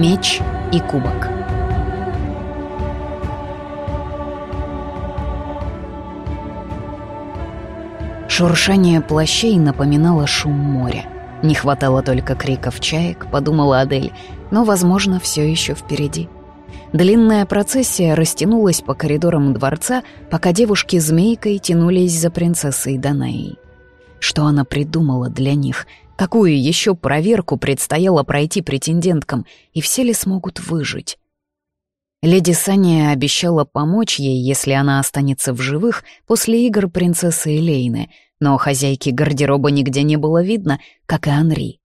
Меч и кубок. Шуршание плащей напоминало шум моря. Не хватало только криков чаек, подумала Адель, но, возможно, все еще впереди. Длинная процессия растянулась по коридорам дворца, пока девушки змейкой тянулись за принцессой Данаей. Что она придумала для них? Какую еще проверку предстояло пройти претенденткам? И все ли смогут выжить? Леди Саня обещала помочь ей, если она останется в живых после игр принцессы Элейны, но хозяйки гардероба нигде не было видно, как и Анри.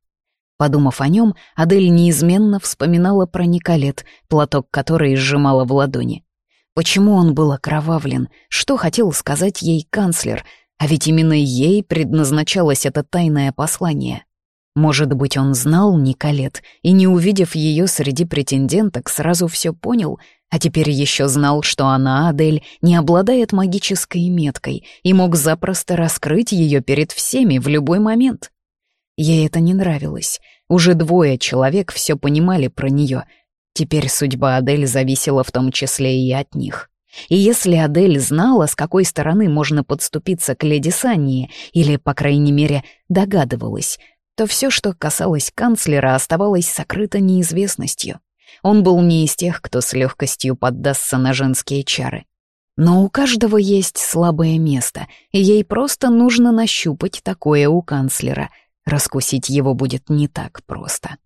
Подумав о нем, Адель неизменно вспоминала про Николет, платок который сжимала в ладони. Почему он был окровавлен? Что хотел сказать ей канцлер? А ведь именно ей предназначалось это тайное послание. Может быть, он знал Николет и, не увидев ее среди претенденток, сразу все понял, а теперь еще знал, что она, Адель, не обладает магической меткой и мог запросто раскрыть ее перед всеми в любой момент. Ей это не нравилось. Уже двое человек все понимали про нее. Теперь судьба Адель зависела в том числе и от них. И если Адель знала, с какой стороны можно подступиться к леди Сании, или, по крайней мере, догадывалась, то все, что касалось канцлера, оставалось сокрыто неизвестностью. Он был не из тех, кто с легкостью поддастся на женские чары. Но у каждого есть слабое место, и ей просто нужно нащупать такое у канцлера. Раскусить его будет не так просто.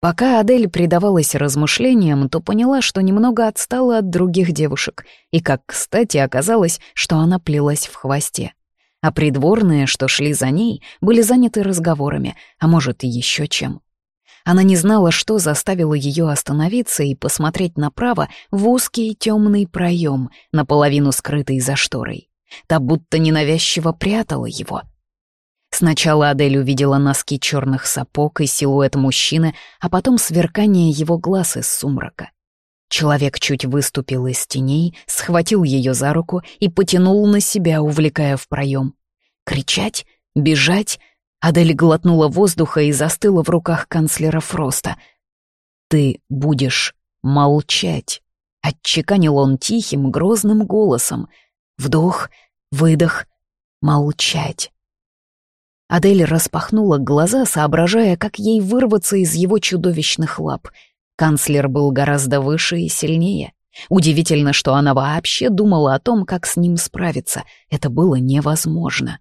Пока Адель предавалась размышлениям, то поняла, что немного отстала от других девушек, и как кстати оказалось, что она плелась в хвосте. А придворные, что шли за ней, были заняты разговорами, а может, и еще чем. Она не знала, что заставило ее остановиться и посмотреть направо в узкий темный проем, наполовину скрытый за шторой. Та будто ненавязчиво прятала его — Сначала Адель увидела носки черных сапог и силуэт мужчины, а потом сверкание его глаз из сумрака. Человек чуть выступил из теней, схватил ее за руку и потянул на себя, увлекая в проем. Кричать? Бежать? Адель глотнула воздуха и застыла в руках канцлера Фроста. «Ты будешь молчать», — отчеканил он тихим, грозным голосом. Вдох, выдох, молчать. Адель распахнула глаза, соображая, как ей вырваться из его чудовищных лап. Канцлер был гораздо выше и сильнее. Удивительно, что она вообще думала о том, как с ним справиться. Это было невозможно.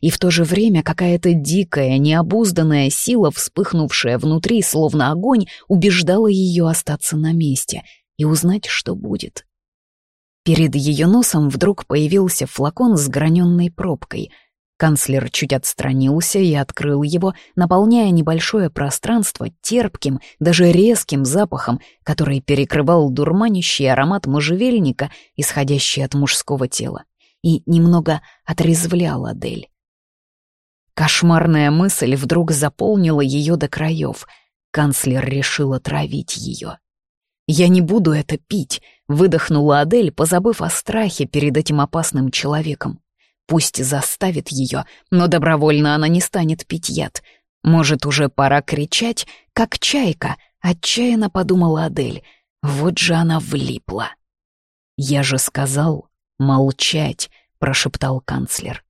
И в то же время какая-то дикая, необузданная сила, вспыхнувшая внутри, словно огонь, убеждала ее остаться на месте и узнать, что будет. Перед ее носом вдруг появился флакон с граненной пробкой — Канцлер чуть отстранился и открыл его, наполняя небольшое пространство терпким, даже резким запахом, который перекрывал дурманящий аромат можжевельника, исходящий от мужского тела, и немного отрезвлял Адель. Кошмарная мысль вдруг заполнила ее до краев. Канцлер решил отравить ее. «Я не буду это пить», — выдохнула Адель, позабыв о страхе перед этим опасным человеком. Пусть заставит ее, но добровольно она не станет пить яд. Может, уже пора кричать, как чайка, отчаянно подумала Адель. Вот же она влипла. «Я же сказал молчать», — прошептал канцлер.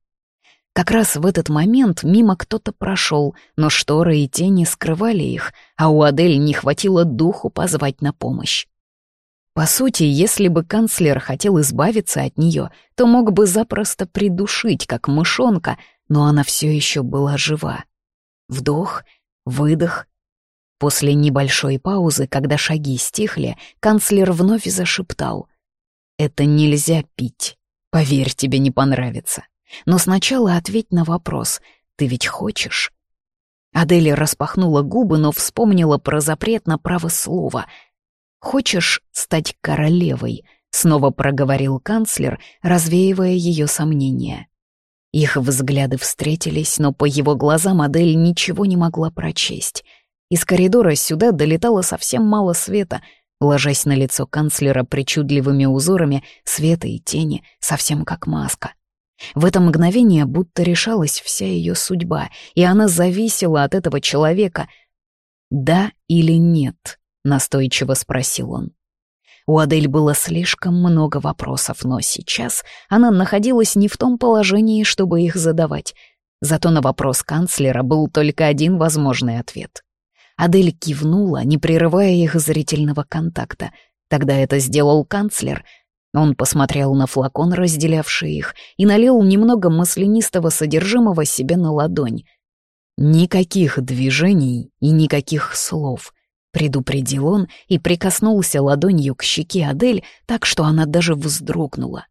Как раз в этот момент мимо кто-то прошел, но шторы и тени скрывали их, а у Адель не хватило духу позвать на помощь. По сути, если бы канцлер хотел избавиться от нее, то мог бы запросто придушить, как мышонка, но она все еще была жива. Вдох, выдох. После небольшой паузы, когда шаги стихли, канцлер вновь зашептал. «Это нельзя пить. Поверь, тебе не понравится. Но сначала ответь на вопрос. Ты ведь хочешь?» Аделия распахнула губы, но вспомнила про запрет на право слова — «Хочешь стать королевой?» — снова проговорил канцлер, развеивая ее сомнения. Их взгляды встретились, но по его глазам модель ничего не могла прочесть. Из коридора сюда долетало совсем мало света, ложась на лицо канцлера причудливыми узорами света и тени, совсем как маска. В это мгновение будто решалась вся ее судьба, и она зависела от этого человека. «Да или нет?» — настойчиво спросил он. У Адель было слишком много вопросов, но сейчас она находилась не в том положении, чтобы их задавать. Зато на вопрос канцлера был только один возможный ответ. Адель кивнула, не прерывая их зрительного контакта. Тогда это сделал канцлер. Он посмотрел на флакон, разделявший их, и налил немного маслянистого содержимого себе на ладонь. Никаких движений и никаких слов — предупредил он и прикоснулся ладонью к щеке Адель так, что она даже вздрогнула.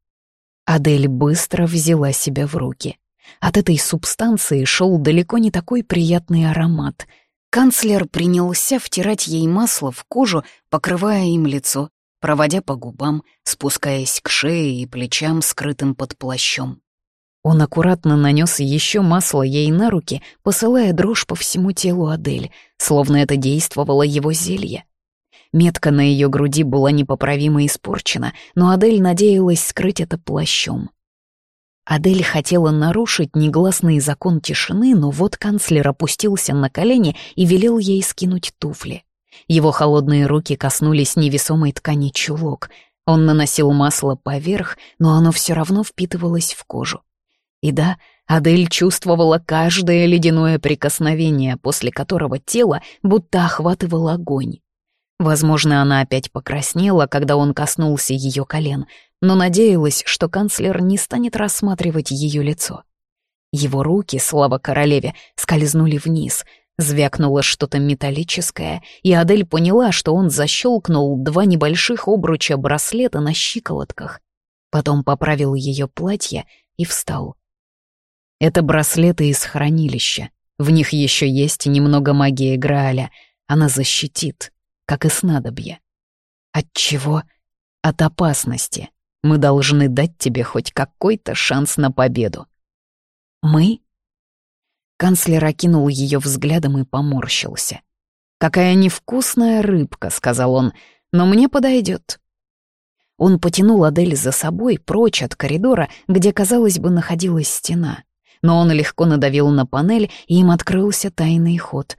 Адель быстро взяла себя в руки. От этой субстанции шел далеко не такой приятный аромат. Канцлер принялся втирать ей масло в кожу, покрывая им лицо, проводя по губам, спускаясь к шее и плечам, скрытым под плащом. Он аккуратно нанес еще масло ей на руки, посылая дрожь по всему телу Адель, словно это действовало его зелье. Метка на ее груди была непоправимо испорчена, но Адель надеялась скрыть это плащом. Адель хотела нарушить негласный закон тишины, но вот канцлер опустился на колени и велел ей скинуть туфли. Его холодные руки коснулись невесомой ткани чулок. Он наносил масло поверх, но оно все равно впитывалось в кожу. И да, Адель чувствовала каждое ледяное прикосновение, после которого тело будто охватывал огонь. Возможно, она опять покраснела, когда он коснулся ее колен, но надеялась, что канцлер не станет рассматривать ее лицо. Его руки, слава королеве, скользнули вниз, звякнуло что-то металлическое, и Адель поняла, что он защелкнул два небольших обруча браслета на щиколотках. Потом поправил ее платье и встал. Это браслеты из хранилища. В них еще есть немного магии Грааля. Она защитит, как и снадобье. От чего? От опасности. Мы должны дать тебе хоть какой-то шанс на победу. Мы? Канцлер окинул ее взглядом и поморщился. «Какая невкусная рыбка», — сказал он, — «но мне подойдет. Он потянул Адель за собой прочь от коридора, где, казалось бы, находилась стена но он легко надавил на панель, и им открылся тайный ход.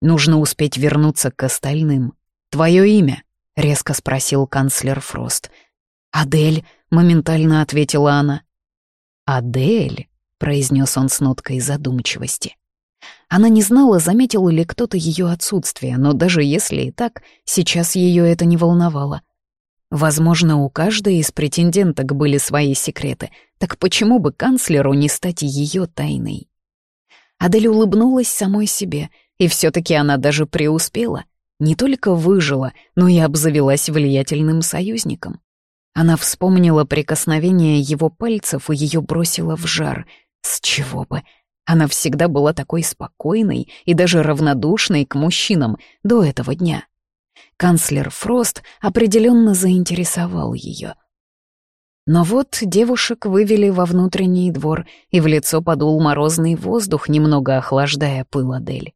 «Нужно успеть вернуться к остальным. Твое имя?» — резко спросил канцлер Фрост. «Адель», — моментально ответила она. «Адель», — произнес он с ноткой задумчивости. Она не знала, заметил ли кто-то ее отсутствие, но даже если и так, сейчас ее это не волновало. Возможно, у каждой из претенденток были свои секреты, так почему бы канцлеру не стать ее тайной? Адель улыбнулась самой себе, и все таки она даже преуспела. Не только выжила, но и обзавелась влиятельным союзником. Она вспомнила прикосновение его пальцев и ее бросила в жар. С чего бы? Она всегда была такой спокойной и даже равнодушной к мужчинам до этого дня. Канцлер Фрост определенно заинтересовал ее. Но вот девушек вывели во внутренний двор, и в лицо подул морозный воздух, немного охлаждая пыл Адель.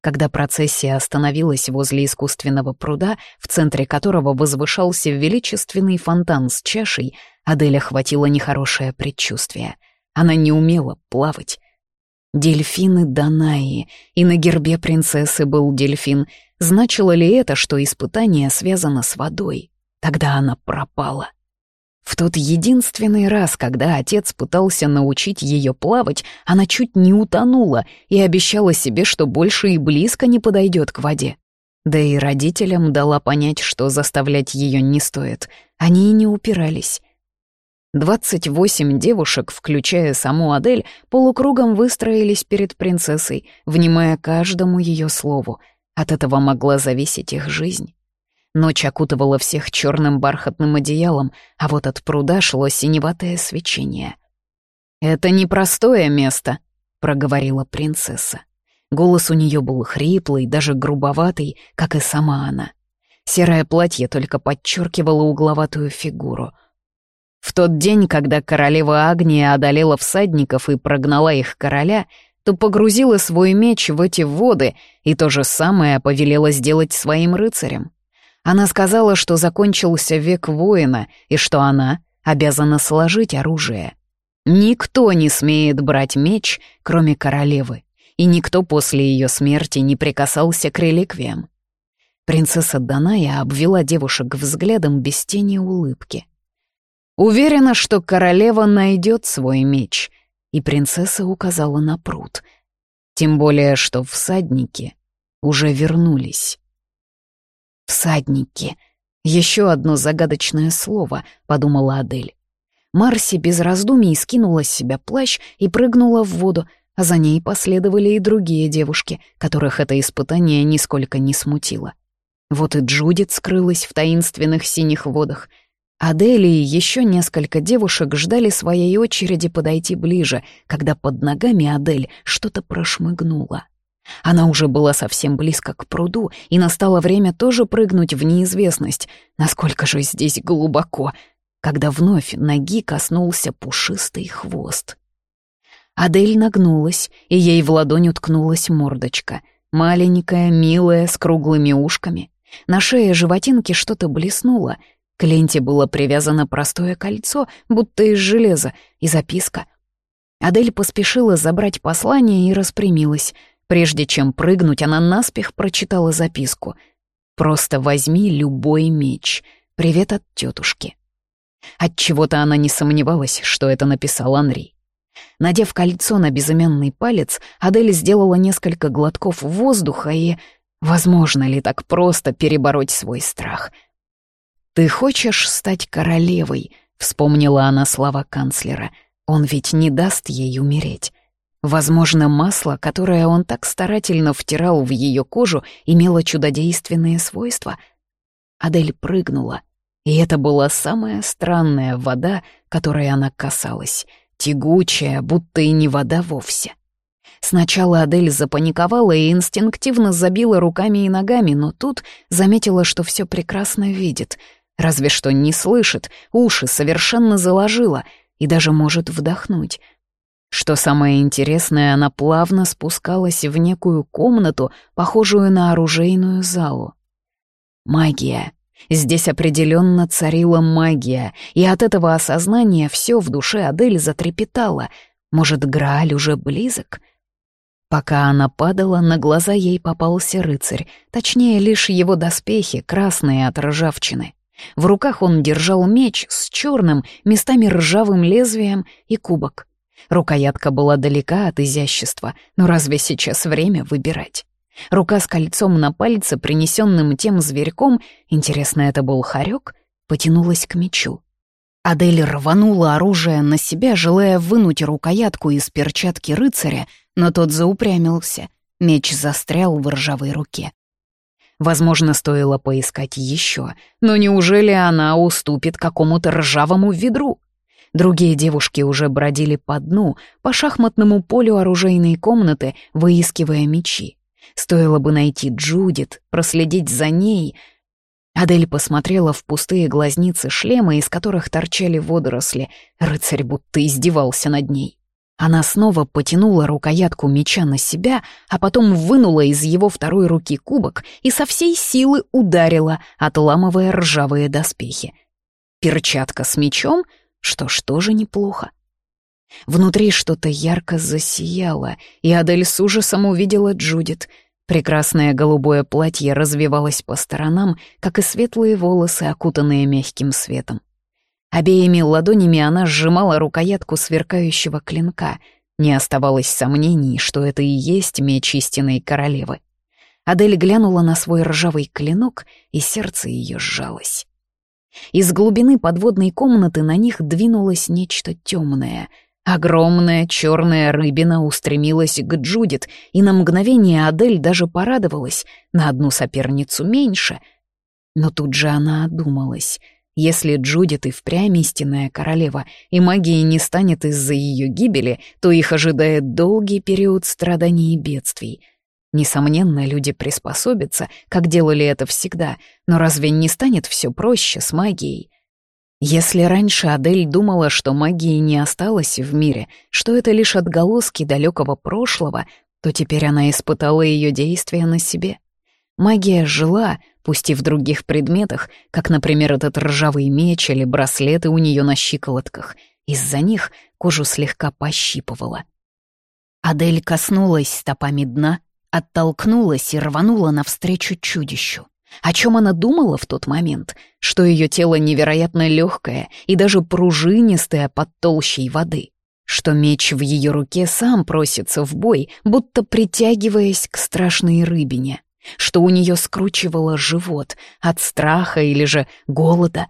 Когда процессия остановилась возле искусственного пруда, в центре которого возвышался величественный фонтан с чашей, Адель охватило нехорошее предчувствие. Она не умела плавать. Дельфины Данаи, и на гербе принцессы был дельфин — Значило ли это, что испытание связано с водой? Тогда она пропала. В тот единственный раз, когда отец пытался научить ее плавать, она чуть не утонула и обещала себе, что больше и близко не подойдет к воде. Да и родителям дала понять, что заставлять ее не стоит. Они и не упирались. Двадцать восемь девушек, включая саму Адель, полукругом выстроились перед принцессой, внимая каждому ее слову — от этого могла зависеть их жизнь. Ночь окутывала всех черным бархатным одеялом, а вот от пруда шло синеватое свечение. «Это непростое место», — проговорила принцесса. Голос у нее был хриплый, даже грубоватый, как и сама она. Серое платье только подчеркивало угловатую фигуру. В тот день, когда королева Агния одолела всадников и прогнала их короля, то погрузила свой меч в эти воды и то же самое повелела сделать своим рыцарям. Она сказала, что закончился век воина и что она обязана сложить оружие. Никто не смеет брать меч, кроме королевы, и никто после ее смерти не прикасался к реликвиям. Принцесса Даная обвела девушек взглядом без тени улыбки. «Уверена, что королева найдет свой меч», и принцесса указала на пруд. Тем более, что всадники уже вернулись. «Всадники», еще одно загадочное слово, подумала Адель. Марси без раздумий скинула с себя плащ и прыгнула в воду, а за ней последовали и другие девушки, которых это испытание нисколько не смутило. Вот и Джудит скрылась в таинственных синих водах. Адель и еще несколько девушек ждали своей очереди подойти ближе, когда под ногами Адель что-то прошмыгнуло. Она уже была совсем близко к пруду, и настало время тоже прыгнуть в неизвестность, насколько же здесь глубоко, когда вновь ноги коснулся пушистый хвост. Адель нагнулась, и ей в ладонь уткнулась мордочка, маленькая, милая, с круглыми ушками. На шее животинки что-то блеснуло. К ленте было привязано простое кольцо, будто из железа, и записка. Адель поспешила забрать послание и распрямилась — Прежде чем прыгнуть, она наспех прочитала записку. «Просто возьми любой меч. Привет от тетушки». От чего то она не сомневалась, что это написал Анри. Надев кольцо на безымянный палец, Адель сделала несколько глотков воздуха и... Возможно ли так просто перебороть свой страх? «Ты хочешь стать королевой?» — вспомнила она слова канцлера. «Он ведь не даст ей умереть». Возможно, масло, которое он так старательно втирал в ее кожу, имело чудодейственные свойства. Адель прыгнула, и это была самая странная вода, которой она касалась, тягучая, будто и не вода вовсе. Сначала Адель запаниковала и инстинктивно забила руками и ногами, но тут заметила, что все прекрасно видит, разве что не слышит, уши совершенно заложила и даже может вдохнуть — что самое интересное, она плавно спускалась в некую комнату, похожую на оружейную залу. Магия. Здесь определенно царила магия, и от этого осознания все в душе Адель затрепетало. Может, Грааль уже близок? Пока она падала, на глаза ей попался рыцарь, точнее, лишь его доспехи, красные от ржавчины. В руках он держал меч с черным, местами ржавым лезвием и кубок. Рукоятка была далека от изящества, но разве сейчас время выбирать? Рука с кольцом на пальце, принесенным тем зверьком, интересно, это был хорек, потянулась к мечу. Адель рванула оружие на себя, желая вынуть рукоятку из перчатки рыцаря, но тот заупрямился. Меч застрял в ржавой руке. Возможно, стоило поискать еще, но неужели она уступит какому-то ржавому ведру? Другие девушки уже бродили по дну, по шахматному полю оружейной комнаты, выискивая мечи. Стоило бы найти Джудит, проследить за ней. Адель посмотрела в пустые глазницы шлема, из которых торчали водоросли. Рыцарь будто издевался над ней. Она снова потянула рукоятку меча на себя, а потом вынула из его второй руки кубок и со всей силы ударила, отламывая ржавые доспехи. Перчатка с мечом — что ж, тоже неплохо. Внутри что-то ярко засияло, и Адель с ужасом увидела Джудит. Прекрасное голубое платье развивалось по сторонам, как и светлые волосы, окутанные мягким светом. Обеими ладонями она сжимала рукоятку сверкающего клинка. Не оставалось сомнений, что это и есть меч истинной королевы. Адель глянула на свой ржавый клинок, и сердце ее сжалось. Из глубины подводной комнаты на них двинулось нечто темное. Огромная черная рыбина устремилась к Джудит, и на мгновение Адель даже порадовалась, на одну соперницу меньше. Но тут же она одумалась. Если Джудит и впрямь истинная королева, и магии не станет из-за ее гибели, то их ожидает долгий период страданий и бедствий — Несомненно, люди приспособятся, как делали это всегда, но разве не станет все проще с магией? Если раньше Адель думала, что магии не осталось в мире, что это лишь отголоски далекого прошлого, то теперь она испытала ее действия на себе. Магия жила, пусть и в других предметах, как, например, этот ржавый меч или браслеты у нее на щиколотках. Из-за них кожу слегка пощипывала. Адель коснулась стопами дна, оттолкнулась и рванула навстречу чудищу. О чем она думала в тот момент? Что ее тело невероятно легкое и даже пружинистое под толщей воды. Что меч в ее руке сам просится в бой, будто притягиваясь к страшной рыбине. Что у нее скручивало живот от страха или же голода.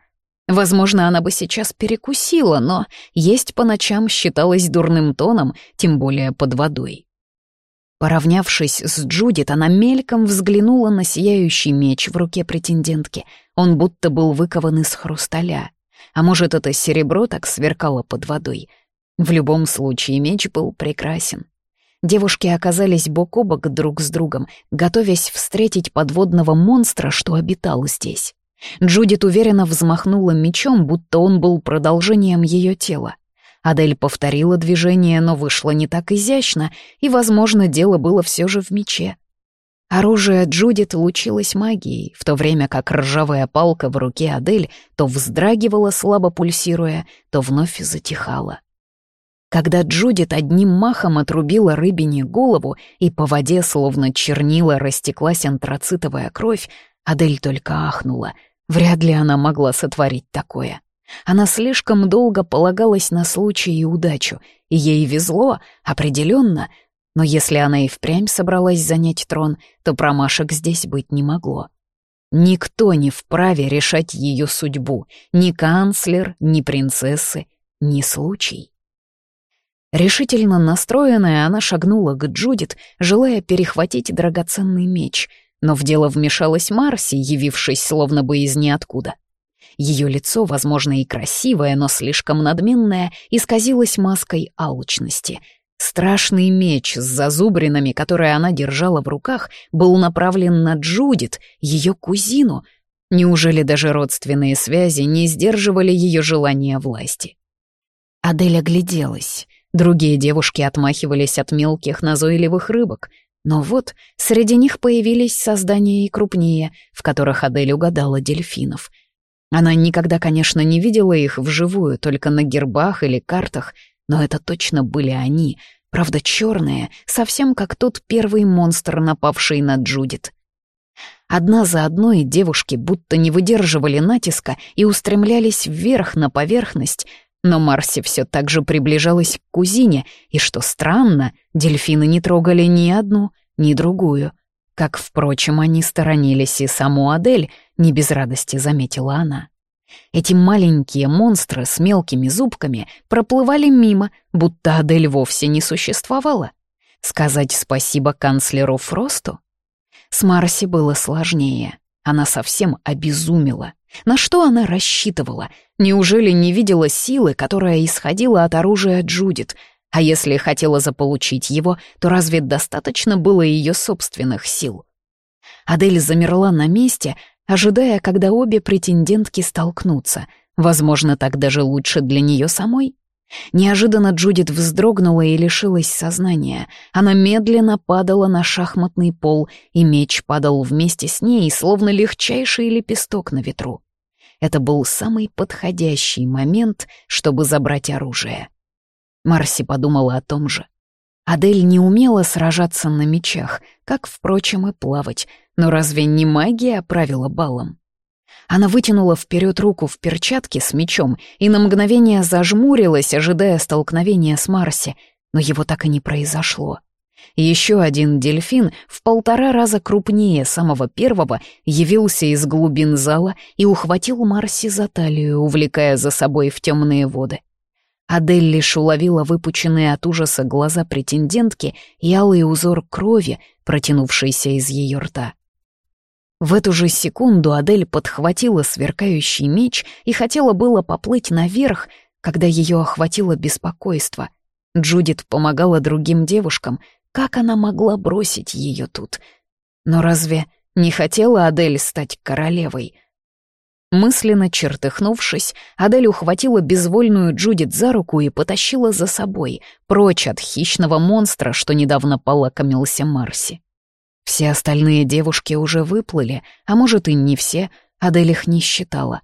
Возможно, она бы сейчас перекусила, но есть по ночам считалось дурным тоном, тем более под водой. Поравнявшись с Джудит, она мельком взглянула на сияющий меч в руке претендентки. Он будто был выкован из хрусталя. А может, это серебро так сверкало под водой. В любом случае, меч был прекрасен. Девушки оказались бок о бок друг с другом, готовясь встретить подводного монстра, что обитал здесь. Джудит уверенно взмахнула мечом, будто он был продолжением ее тела. Адель повторила движение, но вышло не так изящно, и, возможно, дело было все же в мече. Оружие Джудит лучилось магией, в то время как ржавая палка в руке Адель то вздрагивала, слабо пульсируя, то вновь затихала. Когда Джудит одним махом отрубила рыбине голову, и по воде, словно чернила, растеклась антрацитовая кровь, Адель только ахнула. Вряд ли она могла сотворить такое. Она слишком долго полагалась на случай и удачу, и ей везло, определенно, но если она и впрямь собралась занять трон, то промашек здесь быть не могло. Никто не вправе решать ее судьбу, ни канцлер, ни принцессы, ни случай. Решительно настроенная, она шагнула к Джудит, желая перехватить драгоценный меч, но в дело вмешалась Марси, явившись словно бы из ниоткуда — ее лицо, возможно, и красивое, но слишком надменное, исказилось маской алчности. Страшный меч с зазубринами, который она держала в руках, был направлен на Джудит, ее кузину. Неужели даже родственные связи не сдерживали ее желания власти? Адель огляделась. Другие девушки отмахивались от мелких назойливых рыбок. Но вот среди них появились создания и крупнее, в которых Адель угадала дельфинов — она никогда, конечно, не видела их вживую, только на гербах или картах, но это точно были они, правда черные, совсем как тот первый монстр, напавший на Джудит. Одна за одной девушки будто не выдерживали натиска и устремлялись вверх на поверхность, но Марси все так же приближалась к кузине, и, что странно, дельфины не трогали ни одну, ни другую — как, впрочем, они сторонились и саму Адель, не без радости заметила она. Эти маленькие монстры с мелкими зубками проплывали мимо, будто Адель вовсе не существовала. Сказать спасибо канцлеру Фросту? С Марси было сложнее. Она совсем обезумела. На что она рассчитывала? Неужели не видела силы, которая исходила от оружия Джудит — а если хотела заполучить его, то разве достаточно было ее собственных сил? Адель замерла на месте, ожидая, когда обе претендентки столкнутся. Возможно, так даже лучше для нее самой. Неожиданно Джудит вздрогнула и лишилась сознания. Она медленно падала на шахматный пол, и меч падал вместе с ней, словно легчайший лепесток на ветру. Это был самый подходящий момент, чтобы забрать оружие. Марси подумала о том же. Адель не умела сражаться на мечах, как, впрочем, и плавать, но разве не магия правила балом? Она вытянула вперед руку в перчатке с мечом и на мгновение зажмурилась, ожидая столкновения с Марси, но его так и не произошло. Еще один дельфин, в полтора раза крупнее самого первого, явился из глубин зала и ухватил Марси за талию, увлекая за собой в темные воды. Адель лишь уловила выпученные от ужаса глаза претендентки и алый узор крови, протянувшийся из ее рта. В эту же секунду Адель подхватила сверкающий меч и хотела было поплыть наверх, когда ее охватило беспокойство. Джудит помогала другим девушкам, как она могла бросить ее тут? Но разве не хотела Адель стать королевой — Мысленно чертыхнувшись, Адель ухватила безвольную Джудит за руку и потащила за собой, прочь от хищного монстра, что недавно полакомился Марси. Все остальные девушки уже выплыли, а может и не все, Адель их не считала.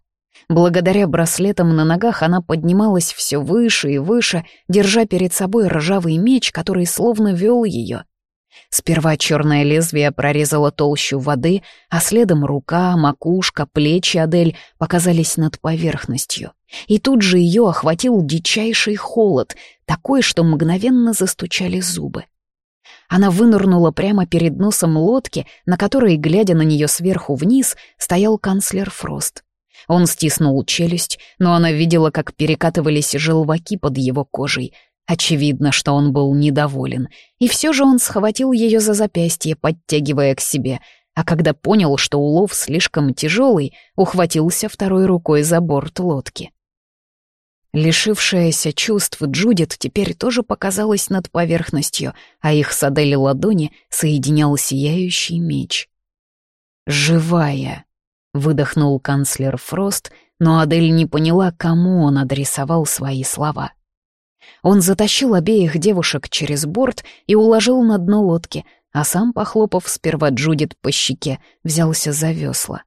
Благодаря браслетам на ногах она поднималась все выше и выше, держа перед собой ржавый меч, который словно вел ее. Сперва черное лезвие прорезало толщу воды, а следом рука, макушка, плечи Адель показались над поверхностью. И тут же ее охватил дичайший холод, такой, что мгновенно застучали зубы. Она вынырнула прямо перед носом лодки, на которой, глядя на нее сверху вниз, стоял канцлер Фрост. Он стиснул челюсть, но она видела, как перекатывались желваки под его кожей. Очевидно, что он был недоволен. И все же он схватил ее за запястье, подтягивая к себе, а когда понял, что улов слишком тяжелый, ухватился второй рукой за борт лодки. Лишившаяся чувств Джудит теперь тоже показалась над поверхностью, а их с Адель ладони соединял сияющий меч. «Живая!» — выдохнул канцлер Фрост, но Адель не поняла, кому он адресовал свои слова. Он затащил обеих девушек через борт и уложил на дно лодки, а сам, похлопав сперва Джудит по щеке, взялся за весла.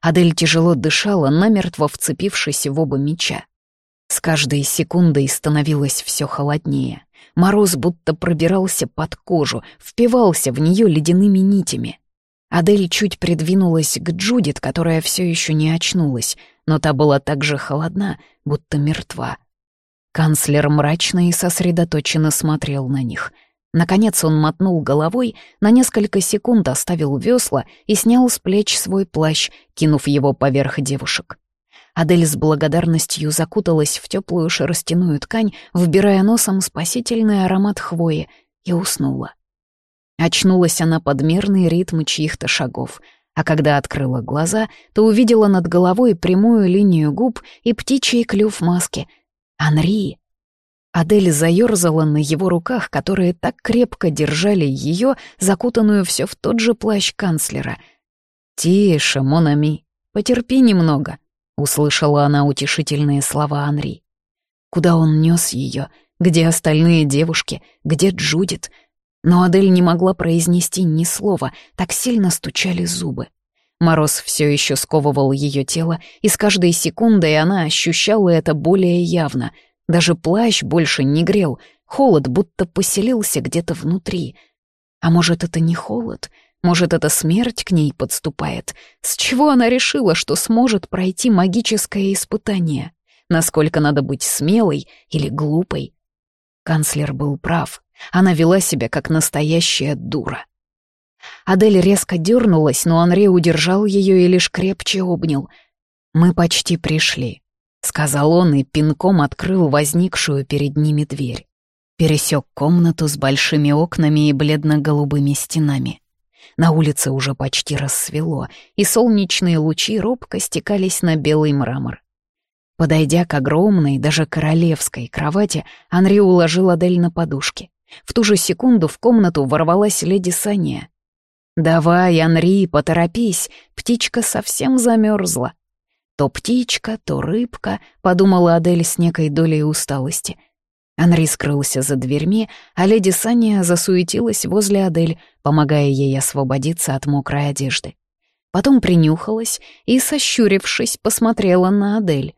Адель тяжело дышала, намертво вцепившись в оба меча. С каждой секундой становилось все холоднее. Мороз будто пробирался под кожу, впивался в нее ледяными нитями. Адель чуть придвинулась к Джудит, которая все еще не очнулась, но та была так же холодна, будто мертва. Канцлер мрачно и сосредоточенно смотрел на них. Наконец он мотнул головой, на несколько секунд оставил весла и снял с плеч свой плащ, кинув его поверх девушек. Адель с благодарностью закуталась в теплую шерстяную ткань, вбирая носом спасительный аромат хвои, и уснула. Очнулась она под мерный ритм чьих-то шагов, а когда открыла глаза, то увидела над головой прямую линию губ и птичий клюв маски. «Анри!» Адель заёрзала на его руках, которые так крепко держали ее, закутанную все в тот же плащ канцлера. «Тише, Монами, потерпи немного», — услышала она утешительные слова Анри. Куда он нес ее? Где остальные девушки? Где Джудит? Но Адель не могла произнести ни слова, так сильно стучали зубы. Мороз все еще сковывал ее тело, и с каждой секундой она ощущала это более явно. Даже плащ больше не грел, холод будто поселился где-то внутри. А может, это не холод? Может, это смерть к ней подступает? С чего она решила, что сможет пройти магическое испытание? Насколько надо быть смелой или глупой? Канцлер был прав. Она вела себя как настоящая дура. Адель резко дернулась, но Анри удержал ее и лишь крепче обнял. «Мы почти пришли», — сказал он и пинком открыл возникшую перед ними дверь. Пересек комнату с большими окнами и бледно-голубыми стенами. На улице уже почти рассвело, и солнечные лучи робко стекались на белый мрамор. Подойдя к огромной, даже королевской кровати, Анри уложил Адель на подушки. В ту же секунду в комнату ворвалась леди Саня. «Давай, Анри, поторопись, птичка совсем замерзла». То птичка, то рыбка, подумала Адель с некой долей усталости. Анри скрылся за дверьми, а леди Саня засуетилась возле Адель, помогая ей освободиться от мокрой одежды. Потом принюхалась и, сощурившись, посмотрела на Адель.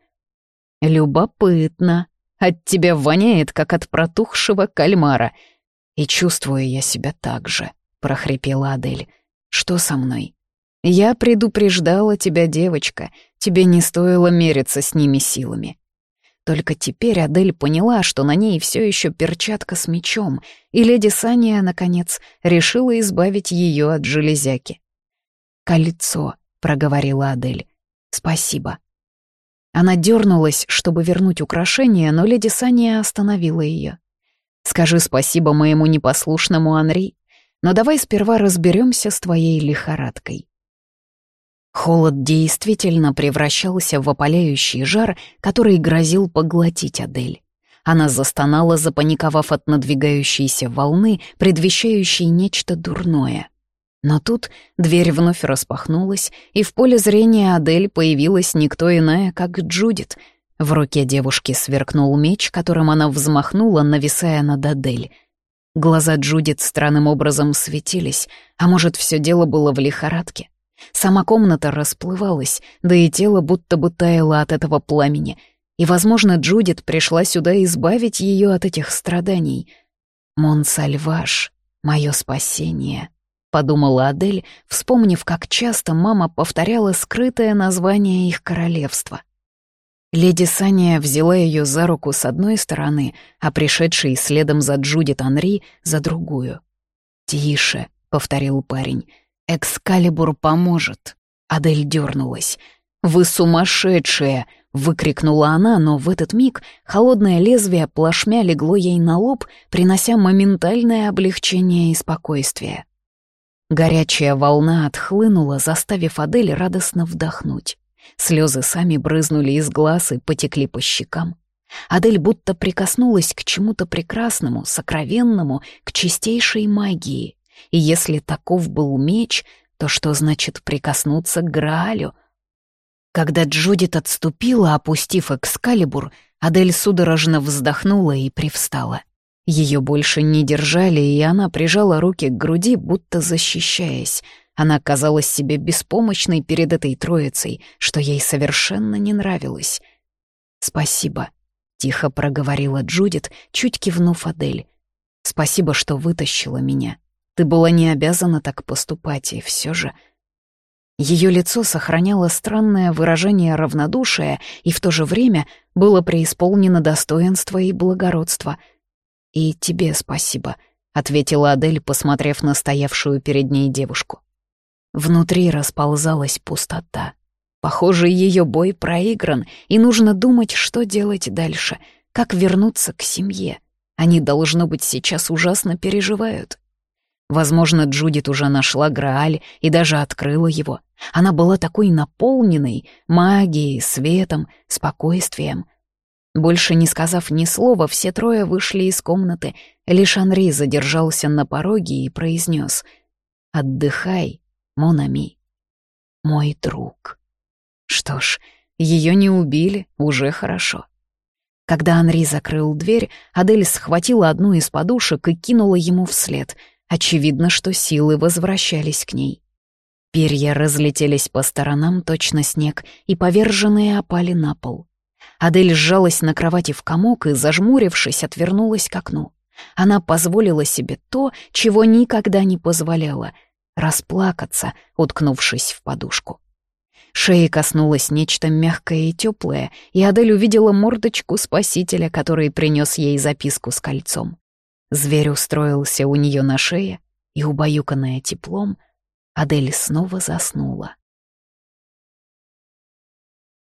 «Любопытно», от тебя воняет, как от протухшего кальмара. И чувствую я себя так же, — прохрипела Адель. Что со мной? Я предупреждала тебя, девочка. Тебе не стоило мериться с ними силами. Только теперь Адель поняла, что на ней все еще перчатка с мечом, и леди Сания, наконец, решила избавить ее от железяки. «Кольцо», — проговорила Адель. «Спасибо». Она дернулась, чтобы вернуть украшение, но леди Сания остановила ее. «Скажи спасибо моему непослушному Анри, но давай сперва разберемся с твоей лихорадкой». Холод действительно превращался в опаляющий жар, который грозил поглотить Адель. Она застонала, запаниковав от надвигающейся волны, предвещающей нечто дурное. Но тут дверь вновь распахнулась, и в поле зрения Адель появилась никто иная, как Джудит. В руке девушки сверкнул меч, которым она взмахнула, нависая над Адель. Глаза Джудит странным образом светились, а может, все дело было в лихорадке. Сама комната расплывалась, да и тело будто бы таяло от этого пламени. И, возможно, Джудит пришла сюда избавить ее от этих страданий. «Монсальваш, мое спасение», — подумала Адель, вспомнив, как часто мама повторяла скрытое название их королевства. Леди Саня взяла ее за руку с одной стороны, а пришедший следом за Джудит Анри — за другую. «Тише», — повторил парень, — «Экскалибур поможет». Адель дернулась. «Вы сумасшедшие!» — выкрикнула она, но в этот миг холодное лезвие плашмя легло ей на лоб, принося моментальное облегчение и спокойствие. Горячая волна отхлынула, заставив Адель радостно вдохнуть. Слезы сами брызнули из глаз и потекли по щекам. Адель будто прикоснулась к чему-то прекрасному, сокровенному, к чистейшей магии. И если таков был меч, то что значит прикоснуться к Граалю? Когда Джудит отступила, опустив экскалибур, Адель судорожно вздохнула и привстала. Ее больше не держали, и она прижала руки к груди, будто защищаясь. Она казалась себе беспомощной перед этой троицей, что ей совершенно не нравилось. «Спасибо», — тихо проговорила Джудит, чуть кивнув Адель. «Спасибо, что вытащила меня. Ты была не обязана так поступать, и все же...» Ее лицо сохраняло странное выражение равнодушия и в то же время было преисполнено достоинства и благородства. «И тебе спасибо», — ответила Адель, посмотрев на стоявшую перед ней девушку. Внутри расползалась пустота. Похоже, ее бой проигран, и нужно думать, что делать дальше, как вернуться к семье. Они, должно быть, сейчас ужасно переживают. Возможно, Джудит уже нашла Грааль и даже открыла его. Она была такой наполненной магией, светом, спокойствием. Больше не сказав ни слова, все трое вышли из комнаты. Лишь Анри задержался на пороге и произнес «Отдыхай, Монами, мой друг». Что ж, ее не убили, уже хорошо. Когда Анри закрыл дверь, Адель схватила одну из подушек и кинула ему вслед — Очевидно, что силы возвращались к ней. Перья разлетелись по сторонам, точно снег, и поверженные опали на пол. Адель сжалась на кровати в комок и, зажмурившись, отвернулась к окну. Она позволила себе то, чего никогда не позволяла — расплакаться, уткнувшись в подушку. Шеи коснулось нечто мягкое и теплое, и Адель увидела мордочку спасителя, который принес ей записку с кольцом. Зверь устроился у нее на шее, и, убаюканная теплом, Адель снова заснула.